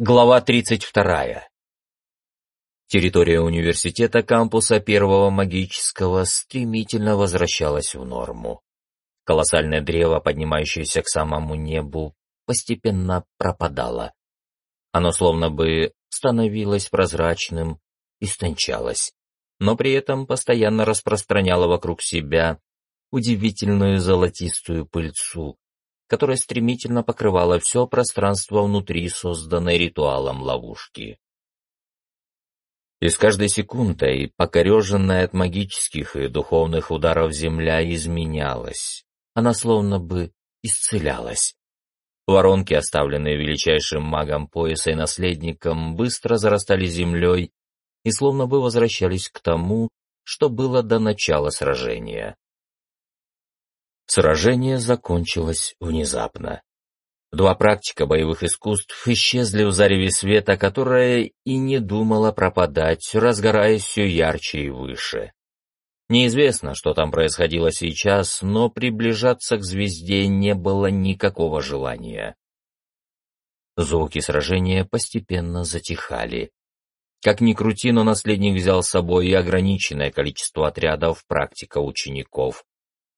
Глава 32. Территория университета кампуса первого магического стремительно возвращалась в норму. Колоссальное древо, поднимающееся к самому небу, постепенно пропадало. Оно словно бы становилось прозрачным, истончалось, но при этом постоянно распространяло вокруг себя удивительную золотистую пыльцу, которая стремительно покрывала все пространство внутри созданной ритуалом ловушки. И с каждой секундой покореженная от магических и духовных ударов земля изменялась. Она словно бы исцелялась. Воронки, оставленные величайшим магом пояса и наследником, быстро зарастали землей и словно бы возвращались к тому, что было до начала сражения. Сражение закончилось внезапно. Два практика боевых искусств исчезли в зареве света, которая и не думала пропадать, разгораясь все ярче и выше. Неизвестно, что там происходило сейчас, но приближаться к звезде не было никакого желания. Звуки сражения постепенно затихали. Как ни крути, но наследник взял с собой и ограниченное количество отрядов практика учеников,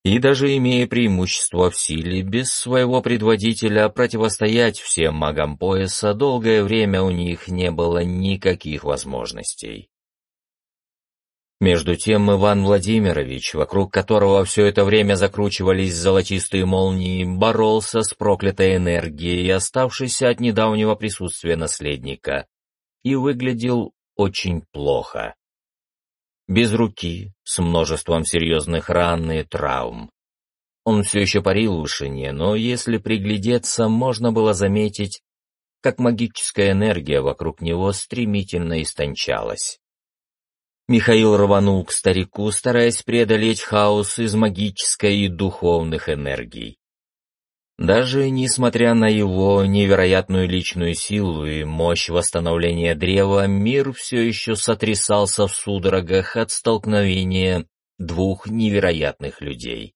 и даже имея преимущество в силе, без своего предводителя противостоять всем магам пояса долгое время у них не было никаких возможностей. Между тем Иван Владимирович, вокруг которого все это время закручивались золотистые молнии, боролся с проклятой энергией, оставшейся от недавнего присутствия наследника, и выглядел очень плохо без руки, с множеством серьезных ран и травм. Он все еще парил в вышине, но если приглядеться, можно было заметить, как магическая энергия вокруг него стремительно истончалась. Михаил рванул к старику, стараясь преодолеть хаос из магической и духовных энергий. Даже несмотря на его невероятную личную силу и мощь восстановления древа, мир все еще сотрясался в судорогах от столкновения двух невероятных людей.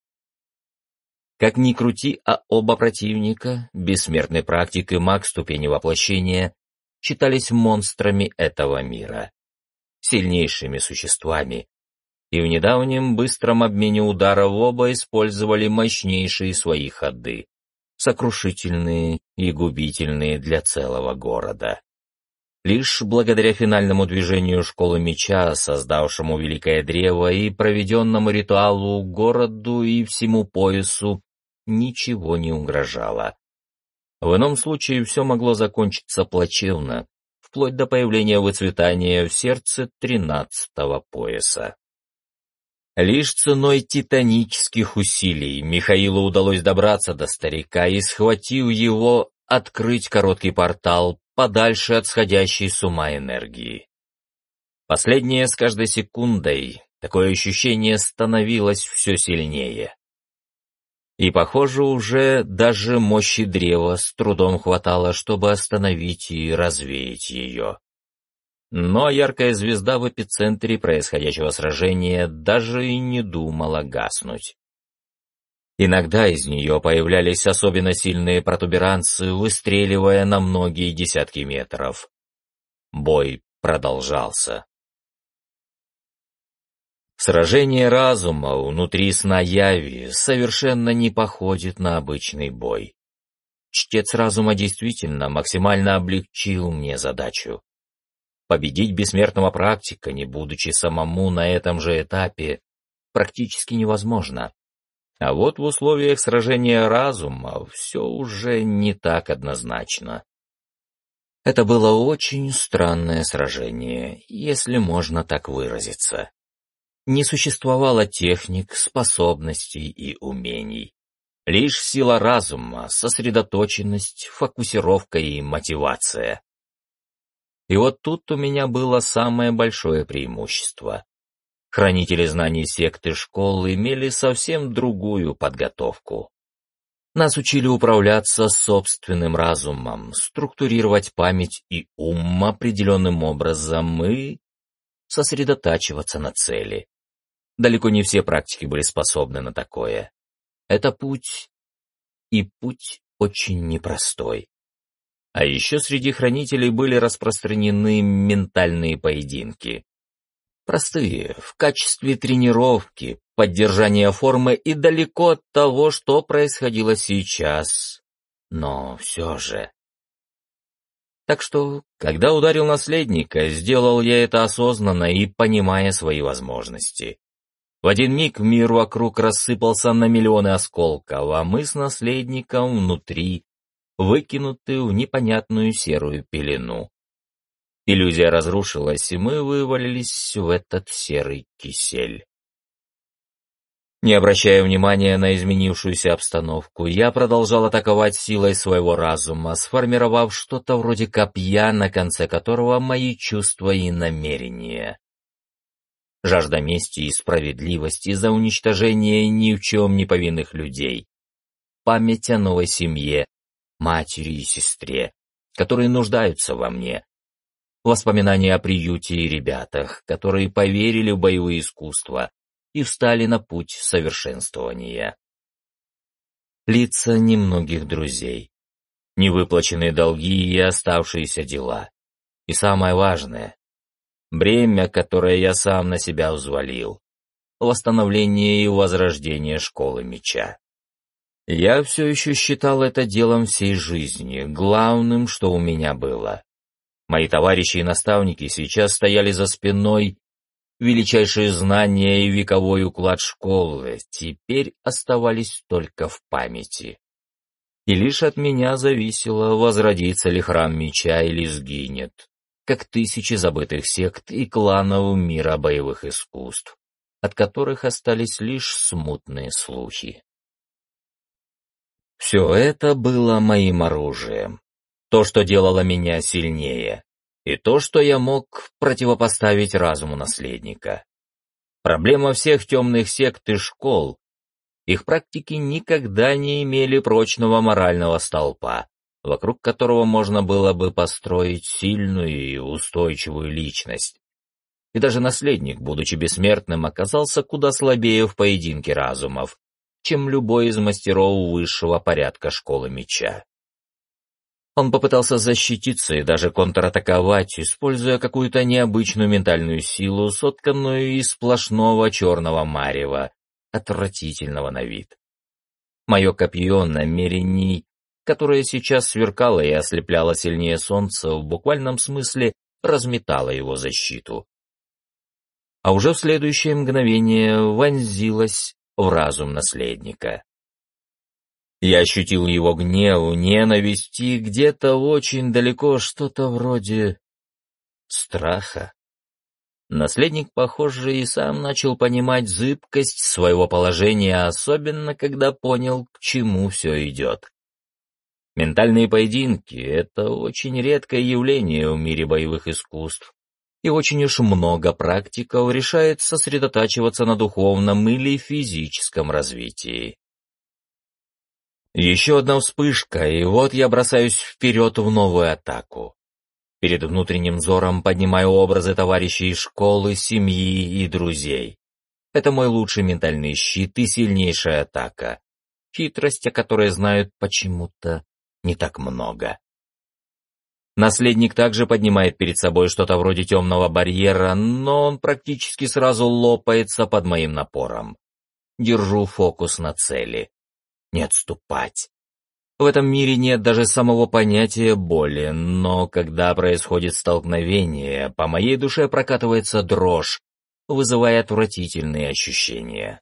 Как ни крути, а оба противника, бессмертный практик и маг ступени воплощения, считались монстрами этого мира, сильнейшими существами, и в недавнем быстром обмене ударов оба использовали мощнейшие свои ходы сокрушительные и губительные для целого города. Лишь благодаря финальному движению Школы Меча, создавшему Великое Древо и проведенному ритуалу городу и всему поясу, ничего не угрожало. В ином случае все могло закончиться плачевно, вплоть до появления выцветания в сердце тринадцатого пояса. Лишь ценой титанических усилий Михаилу удалось добраться до старика и, схватив его, открыть короткий портал подальше от сходящей с ума энергии. Последнее с каждой секундой такое ощущение становилось все сильнее. И, похоже, уже даже мощи древа с трудом хватало, чтобы остановить и развеять ее. Но яркая звезда в эпицентре происходящего сражения даже и не думала гаснуть. Иногда из нее появлялись особенно сильные протуберанцы, выстреливая на многие десятки метров. Бой продолжался. Сражение разума внутри сна Яви совершенно не походит на обычный бой. Чтец разума действительно максимально облегчил мне задачу. Победить бессмертного практика, не будучи самому на этом же этапе, практически невозможно. А вот в условиях сражения разума все уже не так однозначно. Это было очень странное сражение, если можно так выразиться. Не существовало техник, способностей и умений. Лишь сила разума, сосредоточенность, фокусировка и мотивация. И вот тут у меня было самое большое преимущество. Хранители знаний секты школ имели совсем другую подготовку. Нас учили управляться собственным разумом, структурировать память и ум определенным образом и сосредотачиваться на цели. Далеко не все практики были способны на такое. Это путь, и путь очень непростой. А еще среди хранителей были распространены ментальные поединки. Простые, в качестве тренировки, поддержания формы и далеко от того, что происходило сейчас. Но все же... Так что, когда ударил наследника, сделал я это осознанно и понимая свои возможности. В один миг мир вокруг рассыпался на миллионы осколков, а мы с наследником внутри выкинуты в непонятную серую пелену. Иллюзия разрушилась, и мы вывалились в этот серый кисель. Не обращая внимания на изменившуюся обстановку, я продолжал атаковать силой своего разума, сформировав что-то вроде копья, на конце которого мои чувства и намерения. Жажда мести и справедливости за уничтожение ни в чем не повинных людей. Память о новой семье, матери и сестре, которые нуждаются во мне. Воспоминания о приюте и ребятах, которые поверили в боевые искусства и встали на путь совершенствования. Лица немногих друзей, невыплаченные долги и оставшиеся дела. И самое важное — бремя, которое я сам на себя взвалил — восстановление и возрождение школы меча. Я все еще считал это делом всей жизни, главным, что у меня было. Мои товарищи и наставники сейчас стояли за спиной, величайшие знания и вековой уклад школы теперь оставались только в памяти. И лишь от меня зависело, возродится ли храм меча или сгинет, как тысячи забытых сект и кланов мира боевых искусств, от которых остались лишь смутные слухи. Все это было моим оружием. То, что делало меня сильнее. И то, что я мог противопоставить разуму наследника. Проблема всех темных сект и школ. Их практики никогда не имели прочного морального столпа, вокруг которого можно было бы построить сильную и устойчивую личность. И даже наследник, будучи бессмертным, оказался куда слабее в поединке разумов, чем любой из мастеров высшего порядка школы меча. Он попытался защититься и даже контратаковать, используя какую-то необычную ментальную силу, сотканную из сплошного черного марева, отвратительного на вид. Мое копье намерений, которое сейчас сверкало и ослепляло сильнее солнца, в буквальном смысле разметало его защиту. А уже в следующее мгновение вонзилось в разум наследника. Я ощутил его гнев, ненависть и где-то очень далеко что-то вроде страха. Наследник, похоже, и сам начал понимать зыбкость своего положения, особенно когда понял, к чему все идет. Ментальные поединки — это очень редкое явление в мире боевых искусств и очень уж много практиков решает сосредотачиваться на духовном или физическом развитии. Еще одна вспышка, и вот я бросаюсь вперед в новую атаку. Перед внутренним взором поднимаю образы товарищей школы, семьи и друзей. Это мой лучший ментальный щит и сильнейшая атака. Хитрость, о которой знают почему-то не так много. Наследник также поднимает перед собой что-то вроде темного барьера, но он практически сразу лопается под моим напором. Держу фокус на цели. Не отступать. В этом мире нет даже самого понятия боли, но когда происходит столкновение, по моей душе прокатывается дрожь, вызывая отвратительные ощущения.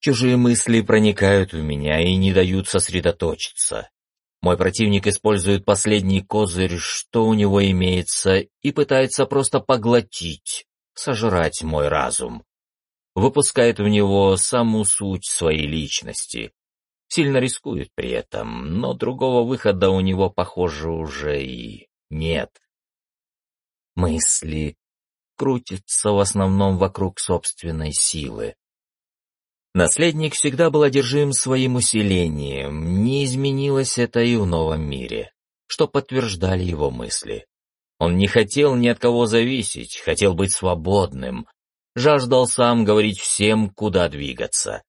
Чужие мысли проникают в меня и не дают сосредоточиться. Мой противник использует последний козырь, что у него имеется, и пытается просто поглотить, сожрать мой разум. Выпускает в него саму суть своей личности. Сильно рискует при этом, но другого выхода у него, похоже, уже и нет. Мысли крутятся в основном вокруг собственной силы. Наследник всегда был одержим своим усилением, не изменилось это и в новом мире, что подтверждали его мысли. Он не хотел ни от кого зависеть, хотел быть свободным, жаждал сам говорить всем, куда двигаться.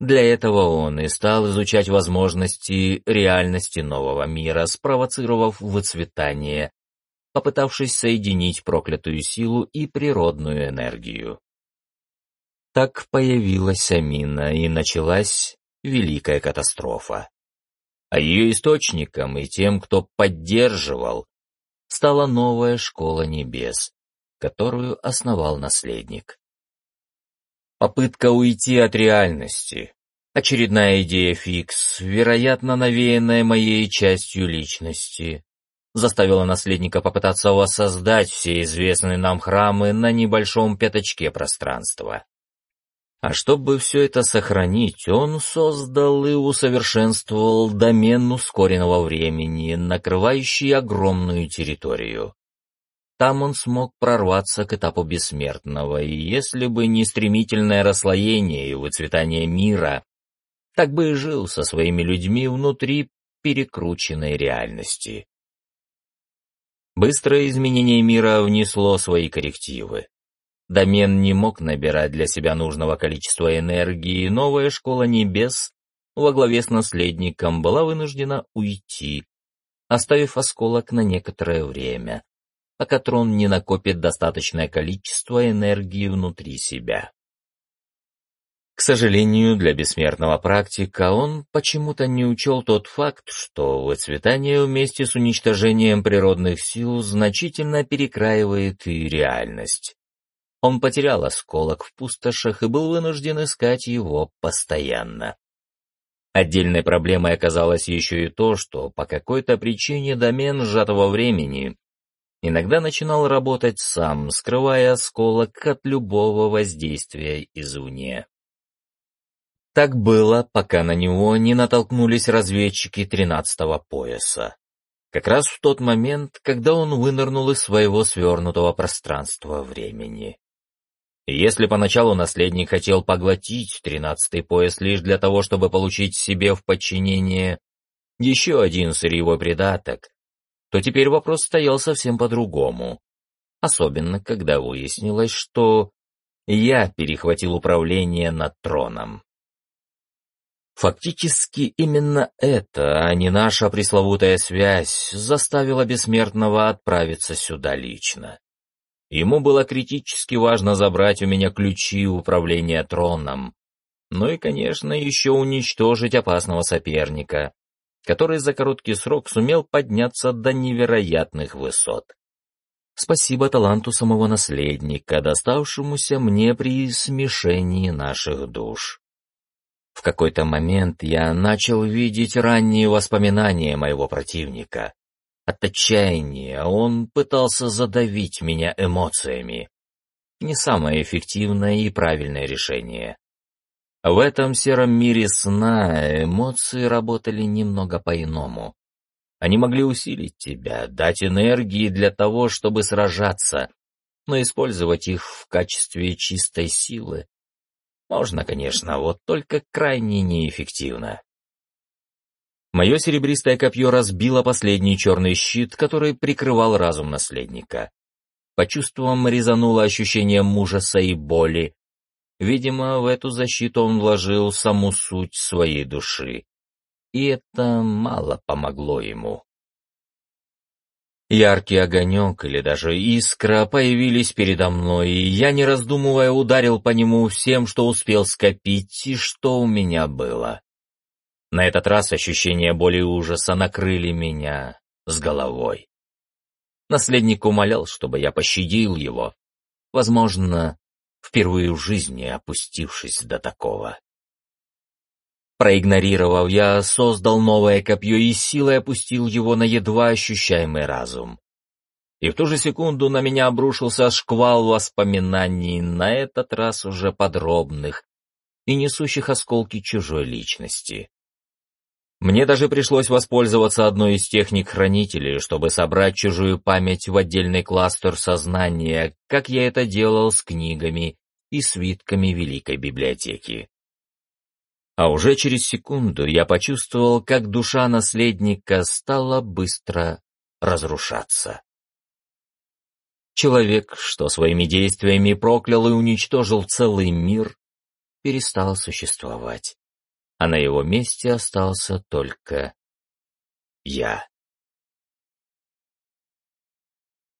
Для этого он и стал изучать возможности реальности нового мира, спровоцировав выцветание, попытавшись соединить проклятую силу и природную энергию. Так появилась Амина и началась великая катастрофа. А ее источником и тем, кто поддерживал, стала новая школа небес, которую основал наследник. Попытка уйти от реальности. Очередная идея фикс, вероятно, навеянная моей частью личности, заставила наследника попытаться воссоздать все известные нам храмы на небольшом пятачке пространства. А чтобы все это сохранить, он создал и усовершенствовал домен ускоренного времени, накрывающий огромную территорию. Там он смог прорваться к этапу бессмертного, и если бы не стремительное расслоение и выцветание мира, так бы и жил со своими людьми внутри перекрученной реальности. Быстрое изменение мира внесло свои коррективы. Домен не мог набирать для себя нужного количества энергии, и новая школа небес во главе с наследником была вынуждена уйти, оставив осколок на некоторое время, пока трон не накопит достаточное количество энергии внутри себя. К сожалению, для бессмертного практика он почему-то не учел тот факт, что выцветание вместе с уничтожением природных сил значительно перекраивает и реальность. Он потерял осколок в пустошах и был вынужден искать его постоянно. Отдельной проблемой оказалось еще и то, что по какой-то причине домен сжатого времени иногда начинал работать сам, скрывая осколок от любого воздействия извне. Так было, пока на него не натолкнулись разведчики тринадцатого пояса. Как раз в тот момент, когда он вынырнул из своего свернутого пространства времени. Если поначалу наследник хотел поглотить тринадцатый пояс лишь для того, чтобы получить себе в подчинение еще один сырьевой придаток, то теперь вопрос стоял совсем по-другому. Особенно, когда выяснилось, что я перехватил управление над троном. Фактически именно это, а не наша пресловутая связь, заставила бессмертного отправиться сюда лично. Ему было критически важно забрать у меня ключи управления троном, ну и, конечно, еще уничтожить опасного соперника, который за короткий срок сумел подняться до невероятных высот. Спасибо таланту самого наследника, доставшемуся мне при смешении наших душ. В какой-то момент я начал видеть ранние воспоминания моего противника. От отчаяния он пытался задавить меня эмоциями. Не самое эффективное и правильное решение. В этом сером мире сна эмоции работали немного по-иному. Они могли усилить тебя, дать энергии для того, чтобы сражаться, но использовать их в качестве чистой силы можно, конечно, вот только крайне неэффективно. Мое серебристое копье разбило последний черный щит, который прикрывал разум наследника. По чувствам резануло ощущение ужаса и боли. Видимо, в эту защиту он вложил саму суть своей души. И это мало помогло ему. Яркий огонек или даже искра появились передо мной, и я, не раздумывая, ударил по нему всем, что успел скопить и что у меня было. На этот раз ощущения боли и ужаса накрыли меня с головой. Наследник умолял, чтобы я пощадил его, возможно, впервые в жизни опустившись до такого. Проигнорировав, я создал новое копье и силой опустил его на едва ощущаемый разум. И в ту же секунду на меня обрушился шквал воспоминаний, на этот раз уже подробных и несущих осколки чужой личности. Мне даже пришлось воспользоваться одной из техник хранителей, чтобы собрать чужую память в отдельный кластер сознания, как я это делал с книгами и свитками Великой Библиотеки. А уже через секунду я почувствовал, как душа наследника стала быстро разрушаться. Человек, что своими действиями проклял и уничтожил целый мир, перестал существовать. А на его месте остался только я.